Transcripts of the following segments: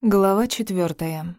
Глава четвертая.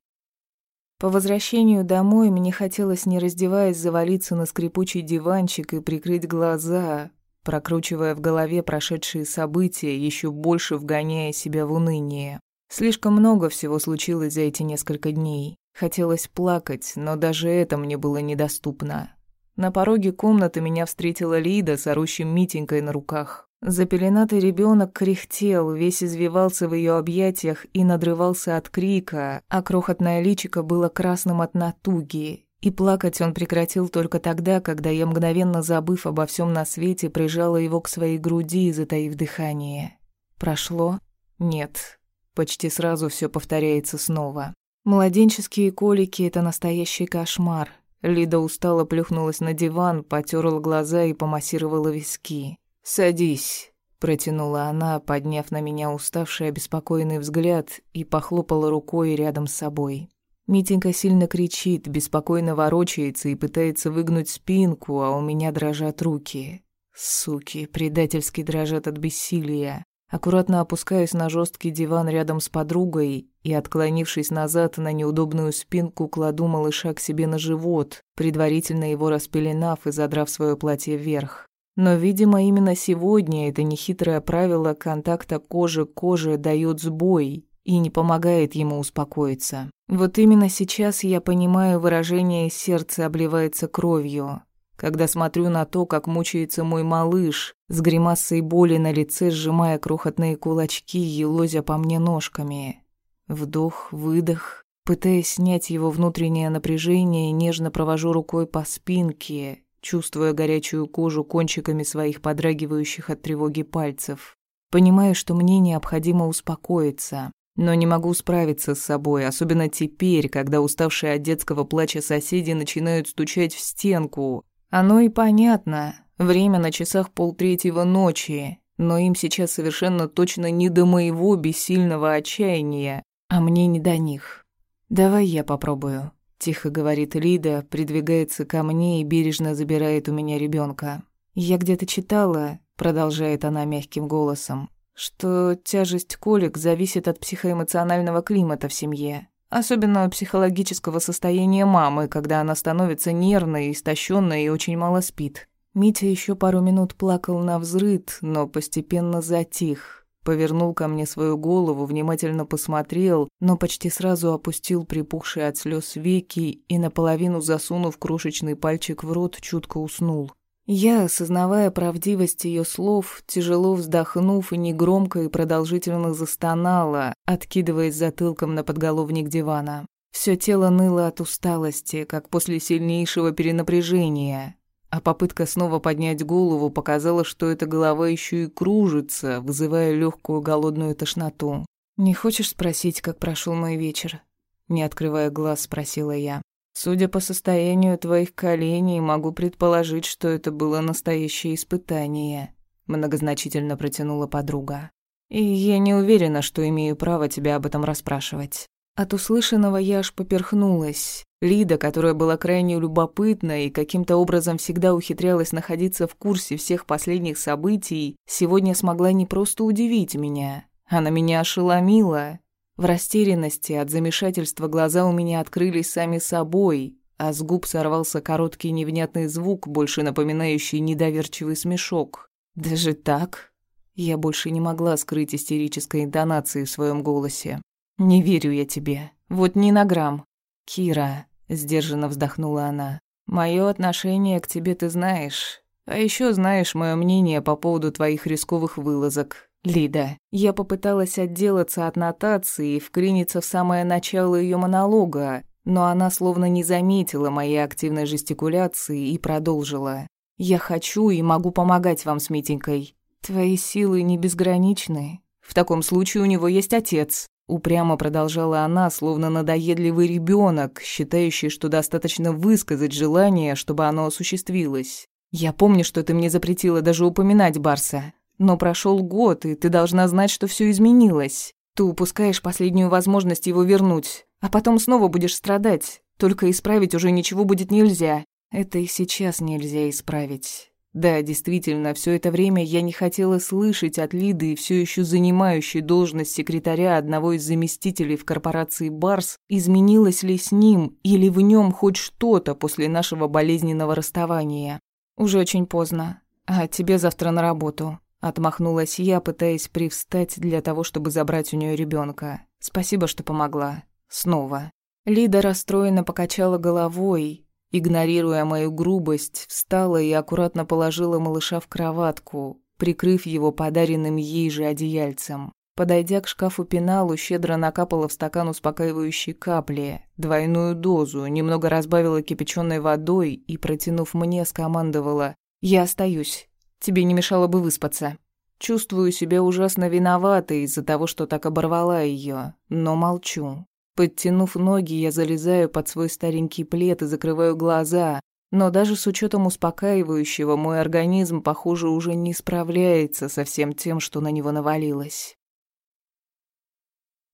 По возвращению домой мне хотелось, не раздеваясь, завалиться на скрипучий диванчик и прикрыть глаза, прокручивая в голове прошедшие события, еще больше вгоняя себя в уныние. Слишком много всего случилось за эти несколько дней. Хотелось плакать, но даже это мне было недоступно. На пороге комнаты меня встретила Лида с орущим Митенькой на руках. Запеленатый ребенок кряхтел, весь извивался в ее объятиях и надрывался от крика, а крохотное личико было красным от натуги. И плакать он прекратил только тогда, когда я, мгновенно забыв обо всем на свете, прижала его к своей груди, затаив дыхание. Прошло? Нет. Почти сразу все повторяется снова. Младенческие колики — это настоящий кошмар. Лида устало плюхнулась на диван, потерла глаза и помассировала виски. «Садись», — протянула она, подняв на меня уставший обеспокоенный взгляд и похлопала рукой рядом с собой. Митенька сильно кричит, беспокойно ворочается и пытается выгнуть спинку, а у меня дрожат руки. Суки, предательски дрожат от бессилия. Аккуратно опускаюсь на жесткий диван рядом с подругой и, отклонившись назад на неудобную спинку, кладу малыша к себе на живот, предварительно его распеленав и задрав свое платье вверх. Но, видимо, именно сегодня это нехитрое правило контакта кожи к коже дает сбой и не помогает ему успокоиться. Вот именно сейчас я понимаю выражение «сердце обливается кровью», когда смотрю на то, как мучается мой малыш, с гримасой боли на лице, сжимая крохотные кулачки и лозя по мне ножками. Вдох, выдох. Пытаясь снять его внутреннее напряжение, нежно провожу рукой по спинке, чувствуя горячую кожу кончиками своих подрагивающих от тревоги пальцев. Понимаю, что мне необходимо успокоиться, но не могу справиться с собой, особенно теперь, когда уставшие от детского плача соседи начинают стучать в стенку. Оно и понятно. Время на часах полтретьего ночи, но им сейчас совершенно точно не до моего бессильного отчаяния, а мне не до них. Давай я попробую. Тихо говорит Лида, придвигается ко мне и бережно забирает у меня ребенка. Я где-то читала, продолжает она мягким голосом, что тяжесть колик зависит от психоэмоционального климата в семье, особенно психологического состояния мамы, когда она становится нервной, истощенной и очень мало спит. Митя еще пару минут плакал на взрыд, но постепенно затих, Повернул ко мне свою голову, внимательно посмотрел, но почти сразу опустил припухшие от слез веки и, наполовину засунув крошечный пальчик в рот, чутко уснул. Я, осознавая правдивость ее слов, тяжело вздохнув и негромко и продолжительно застонала, откидываясь затылком на подголовник дивана. Все тело ныло от усталости, как после сильнейшего перенапряжения. А попытка снова поднять голову показала, что эта голова еще и кружится, вызывая легкую голодную тошноту. «Не хочешь спросить, как прошел мой вечер?» Не открывая глаз, спросила я. «Судя по состоянию твоих коленей, могу предположить, что это было настоящее испытание», многозначительно протянула подруга. «И я не уверена, что имею право тебя об этом расспрашивать». От услышанного я аж поперхнулась. Лида, которая была крайне любопытна и каким-то образом всегда ухитрялась находиться в курсе всех последних событий, сегодня смогла не просто удивить меня. Она меня ошеломила. В растерянности от замешательства глаза у меня открылись сами собой, а с губ сорвался короткий невнятный звук, больше напоминающий недоверчивый смешок. Даже так? Я больше не могла скрыть истерической интонации в своем голосе. «Не верю я тебе. Вот ни на грамм. Кира, Сдержанно вздохнула она. Мое отношение к тебе ты знаешь. А еще знаешь мое мнение по поводу твоих рисковых вылазок. Лида, я попыталась отделаться от нотации и вклиниться в самое начало ее монолога, но она словно не заметила моей активной жестикуляции и продолжила. «Я хочу и могу помогать вам с Митенькой. Твои силы не безграничны. В таком случае у него есть отец. Упрямо продолжала она, словно надоедливый ребенок, считающий, что достаточно высказать желание, чтобы оно осуществилось. «Я помню, что ты мне запретила даже упоминать Барса. Но прошел год, и ты должна знать, что все изменилось. Ты упускаешь последнюю возможность его вернуть, а потом снова будешь страдать. Только исправить уже ничего будет нельзя. Это и сейчас нельзя исправить. Да, действительно, все это время я не хотела слышать от Лиды, все еще занимающей должность секретаря одного из заместителей в корпорации Барс, изменилось ли с ним или в нем хоть что-то после нашего болезненного расставания. Уже очень поздно. А тебе завтра на работу. Отмахнулась я, пытаясь привстать для того, чтобы забрать у нее ребенка. Спасибо, что помогла. Снова. Лида расстроенно покачала головой, Игнорируя мою грубость, встала и аккуратно положила малыша в кроватку, прикрыв его подаренным ей же одеяльцем. Подойдя к шкафу-пеналу, щедро накапала в стакан успокаивающей капли, двойную дозу, немного разбавила кипяченой водой и, протянув мне, скомандовала «Я остаюсь. Тебе не мешало бы выспаться». Чувствую себя ужасно виноватой из-за того, что так оборвала ее, но молчу. Подтянув ноги, я залезаю под свой старенький плед и закрываю глаза, но даже с учетом успокаивающего мой организм, похоже, уже не справляется со всем тем, что на него навалилось.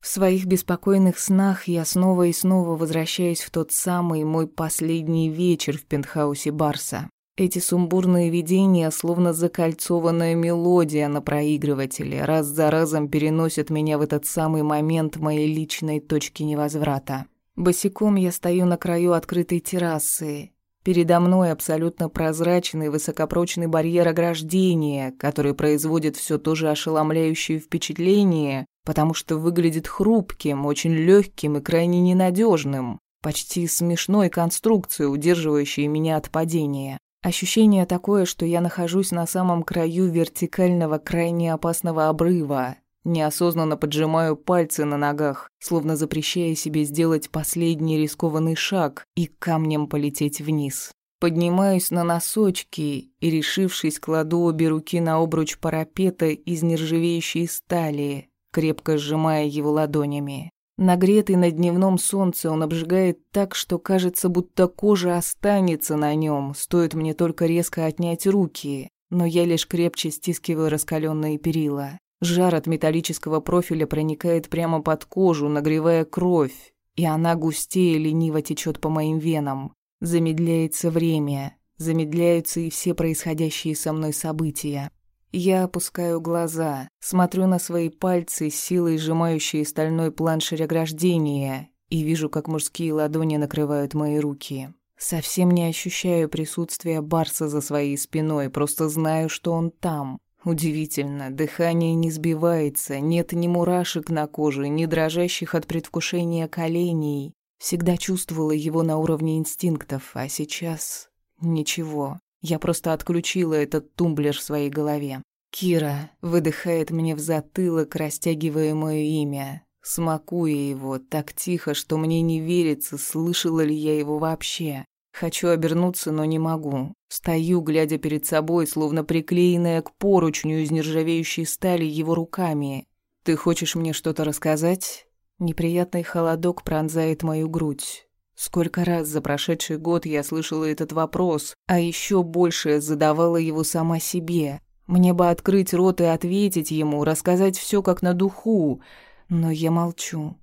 В своих беспокойных снах я снова и снова возвращаюсь в тот самый мой последний вечер в пентхаусе Барса. Эти сумбурные видения, словно закольцованная мелодия на проигрывателе, раз за разом переносят меня в этот самый момент моей личной точки невозврата. Босиком я стою на краю открытой террасы. Передо мной абсолютно прозрачный высокопрочный барьер ограждения, который производит все то же ошеломляющее впечатление, потому что выглядит хрупким, очень легким и крайне ненадежным, почти смешной конструкцией, удерживающей меня от падения. Ощущение такое, что я нахожусь на самом краю вертикального крайне опасного обрыва. Неосознанно поджимаю пальцы на ногах, словно запрещая себе сделать последний рискованный шаг и камнем полететь вниз. Поднимаюсь на носочки и, решившись, кладу обе руки на обруч парапета из нержавеющей стали, крепко сжимая его ладонями. Нагретый на дневном солнце, он обжигает так, что кажется, будто кожа останется на нем, стоит мне только резко отнять руки, но я лишь крепче стискиваю раскаленные перила. Жар от металлического профиля проникает прямо под кожу, нагревая кровь, и она густее лениво течет по моим венам. Замедляется время, замедляются и все происходящие со мной события. Я опускаю глаза, смотрю на свои пальцы, силой сжимающие стальной планшерь ограждения, и вижу, как мужские ладони накрывают мои руки. Совсем не ощущаю присутствия Барса за своей спиной, просто знаю, что он там. Удивительно, дыхание не сбивается, нет ни мурашек на коже, ни дрожащих от предвкушения коленей. Всегда чувствовала его на уровне инстинктов, а сейчас ничего. Я просто отключила этот тумблер в своей голове. Кира выдыхает мне в затылок, растягивая мое имя, смакуя его так тихо, что мне не верится, слышала ли я его вообще. Хочу обернуться, но не могу. Стою, глядя перед собой, словно приклеенная к поручню из нержавеющей стали его руками. «Ты хочешь мне что-то рассказать?» Неприятный холодок пронзает мою грудь. Сколько раз за прошедший год я слышала этот вопрос, а еще больше задавала его сама себе. Мне бы открыть рот и ответить ему, рассказать все как на духу, но я молчу.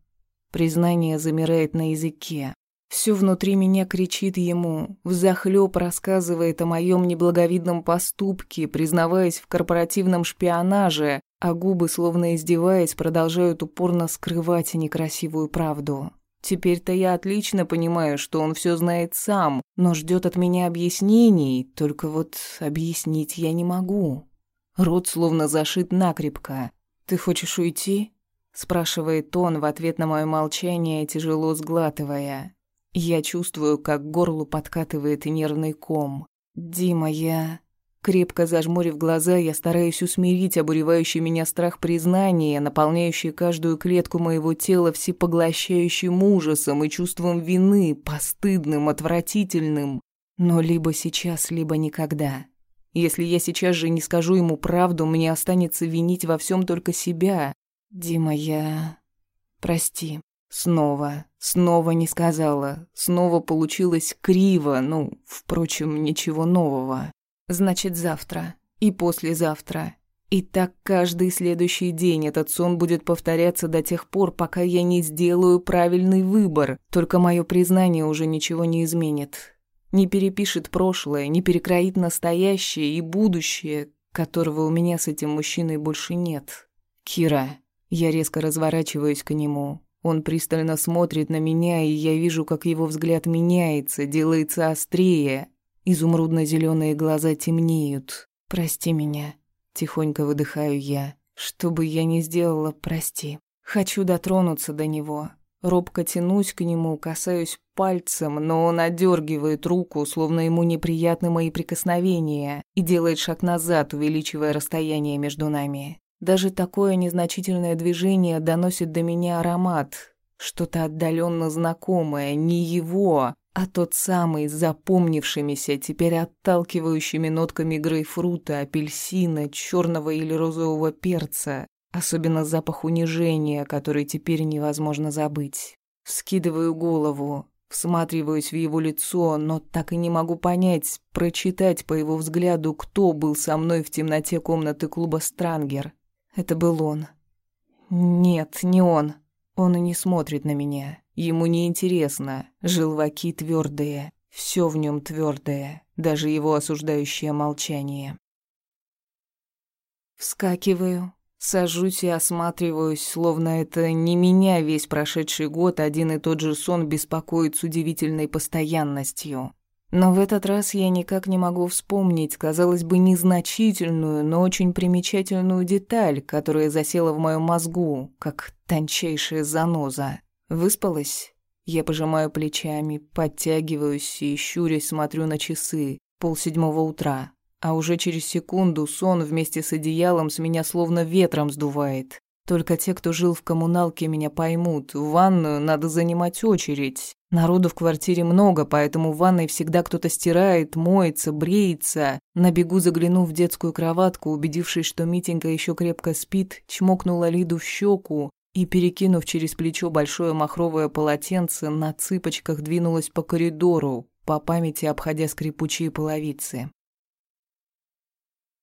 Признание замирает на языке. Все внутри меня кричит ему, взахлёб рассказывает о моем неблаговидном поступке, признаваясь в корпоративном шпионаже, а губы, словно издеваясь, продолжают упорно скрывать некрасивую правду. Теперь-то я отлично понимаю, что он все знает сам, но ждет от меня объяснений, только вот объяснить я не могу. Рот словно зашит накрепко. «Ты хочешь уйти?» — спрашивает он в ответ на мое молчание, тяжело сглатывая. Я чувствую, как горлу подкатывает нервный ком. «Дима, я...» Крепко зажмурив глаза, я стараюсь усмирить обуревающий меня страх признания, наполняющий каждую клетку моего тела всепоглощающим ужасом и чувством вины, постыдным, отвратительным. Но либо сейчас, либо никогда. Если я сейчас же не скажу ему правду, мне останется винить во всем только себя. Дима, я... Прости. Снова, снова не сказала. Снова получилось криво, ну, впрочем, ничего нового. Значит, завтра. И послезавтра. И так каждый следующий день этот сон будет повторяться до тех пор, пока я не сделаю правильный выбор. Только мое признание уже ничего не изменит. не перепишет прошлое, не перекроит настоящее и будущее, которого у меня с этим мужчиной больше нет. Кира, я резко разворачиваюсь к нему. Он пристально смотрит на меня, и я вижу, как его взгляд меняется, делается острее. Изумрудно-зеленые глаза темнеют. «Прости меня», — тихонько выдыхаю я. «Что бы я ни сделала, прости. Хочу дотронуться до него, Робко тянусь к нему, касаюсь пальцем, но он одергивает руку, словно ему неприятны мои прикосновения, и делает шаг назад, увеличивая расстояние между нами. Даже такое незначительное движение доносит до меня аромат, что-то отдаленно знакомое, не его, а тот самый, запомнившимися, теперь отталкивающими нотками грейпфрута, апельсина, черного или розового перца, Особенно запах унижения, который теперь невозможно забыть. Скидываю голову, всматриваюсь в его лицо, но так и не могу понять, прочитать по его взгляду, кто был со мной в темноте комнаты клуба «Странгер». Это был он. Нет, не он. Он и не смотрит на меня. Ему не интересно. Желваки твердые, все в нем твердое, даже его осуждающее молчание. Вскакиваю, Сажусь и осматриваюсь, словно это не меня весь прошедший год один и тот же сон беспокоит с удивительной постоянностью. Но в этот раз я никак не могу вспомнить, казалось бы, незначительную, но очень примечательную деталь, которая засела в моем мозгу, как тончайшая заноза. Выспалась? Я пожимаю плечами, подтягиваюсь и, щурясь, смотрю на часы. Полседьмого утра. А уже через секунду сон вместе с одеялом с меня словно ветром сдувает. Только те, кто жил в коммуналке, меня поймут. В ванную надо занимать очередь. Народу в квартире много, поэтому в ванной всегда кто-то стирает, моется, бреется. На бегу заглянув в детскую кроватку, убедившись, что Митенька еще крепко спит, чмокнула Лиду в щеку и, перекинув через плечо большое махровое полотенце, на цыпочках двинулась по коридору, по памяти обходя скрипучие половицы.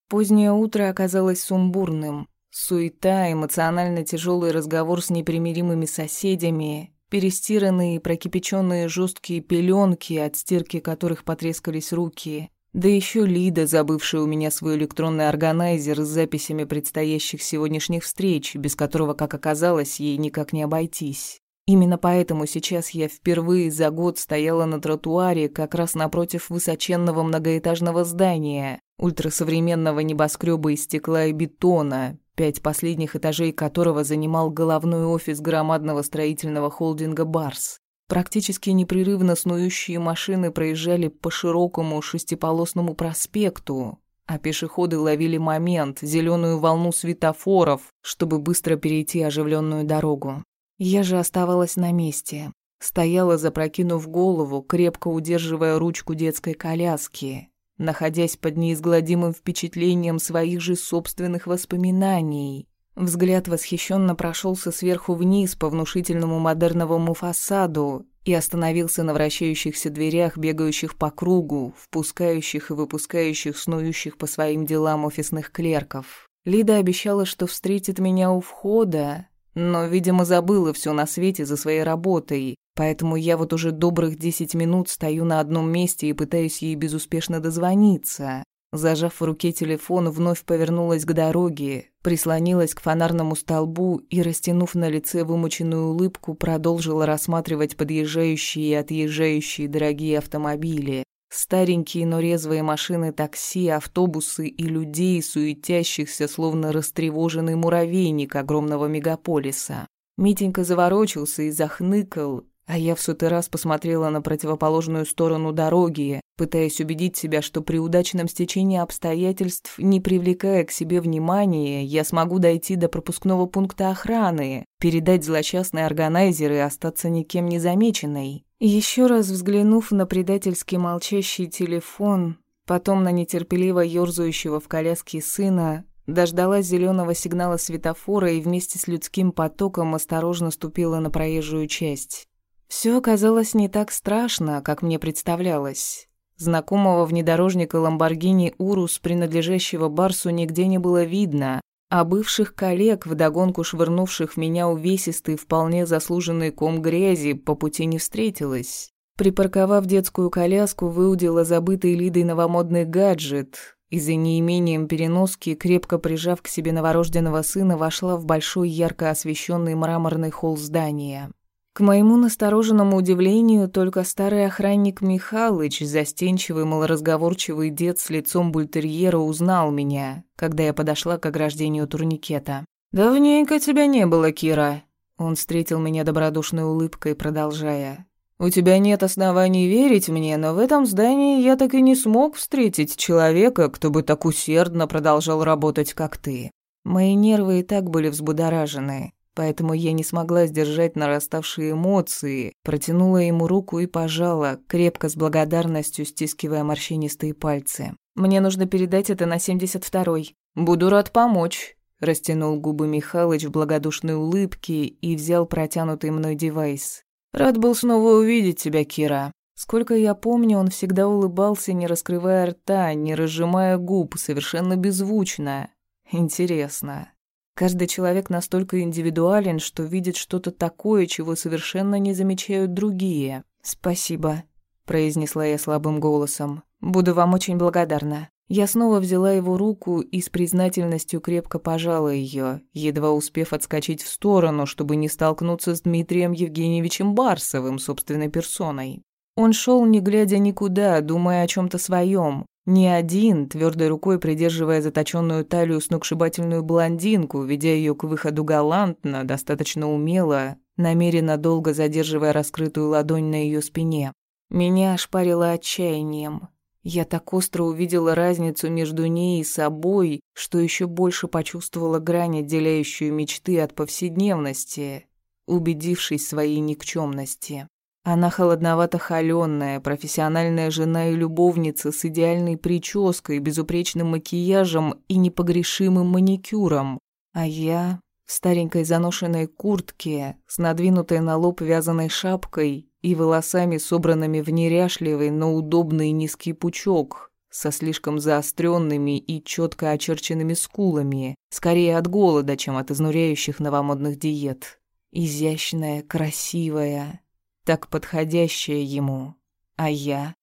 Позднее утро оказалось сумбурным. Суета, эмоционально тяжелый разговор с непримиримыми соседями, перестиранные прокипяченные жесткие пеленки, от стирки которых потрескались руки, да еще Лида, забывшая у меня свой электронный органайзер с записями предстоящих сегодняшних встреч, без которого, как оказалось, ей никак не обойтись. Именно поэтому сейчас я впервые за год стояла на тротуаре как раз напротив высоченного многоэтажного здания, ультрасовременного небоскреба из стекла и бетона, пять последних этажей которого занимал головной офис громадного строительного холдинга «Барс». Практически непрерывно снующие машины проезжали по широкому шестиполосному проспекту, а пешеходы ловили момент, зеленую волну светофоров, чтобы быстро перейти оживленную дорогу. Я же оставалась на месте. Стояла, запрокинув голову, крепко удерживая ручку детской коляски, находясь под неизгладимым впечатлением своих же собственных воспоминаний. Взгляд восхищенно прошелся сверху вниз по внушительному модерновому фасаду и остановился на вращающихся дверях, бегающих по кругу, впускающих и выпускающих снующих по своим делам офисных клерков. Лида обещала, что встретит меня у входа, но, видимо, забыла все на свете за своей работой, поэтому я вот уже добрых десять минут стою на одном месте и пытаюсь ей безуспешно дозвониться. Зажав в руке телефон, вновь повернулась к дороге, прислонилась к фонарному столбу и, растянув на лице вымученную улыбку, продолжила рассматривать подъезжающие и отъезжающие дорогие автомобили. Старенькие, но резвые машины такси, автобусы и людей, суетящихся, словно растревоженный муравейник огромного мегаполиса. Митенька заворочился и захныкал, а я в сотый раз посмотрела на противоположную сторону дороги, пытаясь убедить себя, что при удачном стечении обстоятельств, не привлекая к себе внимания, я смогу дойти до пропускного пункта охраны, передать злосчастный органайзер и остаться никем не замеченной. Еще раз взглянув на предательски молчащий телефон, потом на нетерпеливо ёрзающего в коляске сына, дождалась зеленого сигнала светофора и вместе с людским потоком осторожно ступила на проезжую часть. Все оказалось не так страшно, как мне представлялось. Знакомого внедорожника Ламборгини Урус, принадлежащего Барсу, нигде не было видно, а бывших коллег, вдогонку швырнувших в меня увесистый, вполне заслуженный ком грязи, по пути не встретилось. Припарковав детскую коляску, выудила забытый Лидой новомодный гаджет и за неимением переноски, крепко прижав к себе новорожденного сына, вошла в большой ярко освещенный мраморный холл здания. К моему настороженному удивлению, только старый охранник Михалыч, застенчивый малоразговорчивый дед с лицом бультерьера, узнал меня, когда я подошла к ограждению турникета. «Давненько тебя не было, Кира», он встретил меня добродушной улыбкой, продолжая. «У тебя нет оснований верить мне, но в этом здании я так и не смог встретить человека, кто бы так усердно продолжал работать, как ты. Мои нервы и так были взбудоражены поэтому я не смогла сдержать нараставшие эмоции, протянула ему руку и пожала, крепко с благодарностью стискивая морщинистые пальцы. «Мне нужно передать это на 72-й. Буду рад помочь», — растянул губы Михалыч в благодушной улыбке и взял протянутый мной девайс. «Рад был снова увидеть тебя, Кира». Сколько я помню, он всегда улыбался, не раскрывая рта, не разжимая губ, совершенно беззвучно. Интересно, Каждый человек настолько индивидуален, что видит что-то такое, чего совершенно не замечают другие. «Спасибо», — произнесла я слабым голосом. «Буду вам очень благодарна». Я снова взяла его руку и с признательностью крепко пожала ее, едва успев отскочить в сторону, чтобы не столкнуться с Дмитрием Евгеньевичем Барсовым собственной персоной. Он шел, не глядя никуда, думая о чем то своем, не один, твердой рукой придерживая заточенную талию сногсшибательную блондинку, ведя ее к выходу галантно, достаточно умело, намеренно долго задерживая раскрытую ладонь на ее спине. Меня ошпарило отчаянием. Я так остро увидела разницу между ней и собой, что еще больше почувствовала грань, отделяющую мечты от повседневности, убедившись в своей никчемности. Она холодновато-холёная, профессиональная жена и любовница с идеальной прической, безупречным макияжем и непогрешимым маникюром. А я в старенькой заношенной куртке, с надвинутой на лоб вязаной шапкой и волосами, собранными в неряшливый, но удобный низкий пучок, со слишком заостренными и четко очерченными скулами, скорее от голода, чем от изнуряющих новомодных диет. Изящная, красивая, так подходящее ему. А я?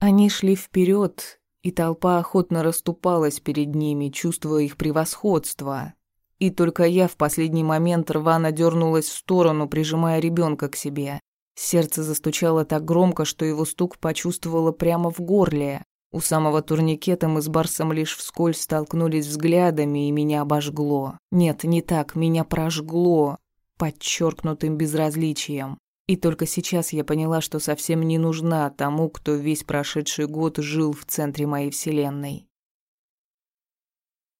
Они шли вперед, и толпа охотно расступалась перед ними, чувствуя их превосходство. И только я в последний момент рвано дернулась в сторону, прижимая ребенка к себе. Сердце застучало так громко, что его стук почувствовала прямо в горле. У самого турникета мы с Барсом лишь вскользь столкнулись взглядами, и меня обожгло. Нет, не так, меня прожгло, подчеркнутым безразличием. И только сейчас я поняла, что совсем не нужна тому, кто весь прошедший год жил в центре моей вселенной.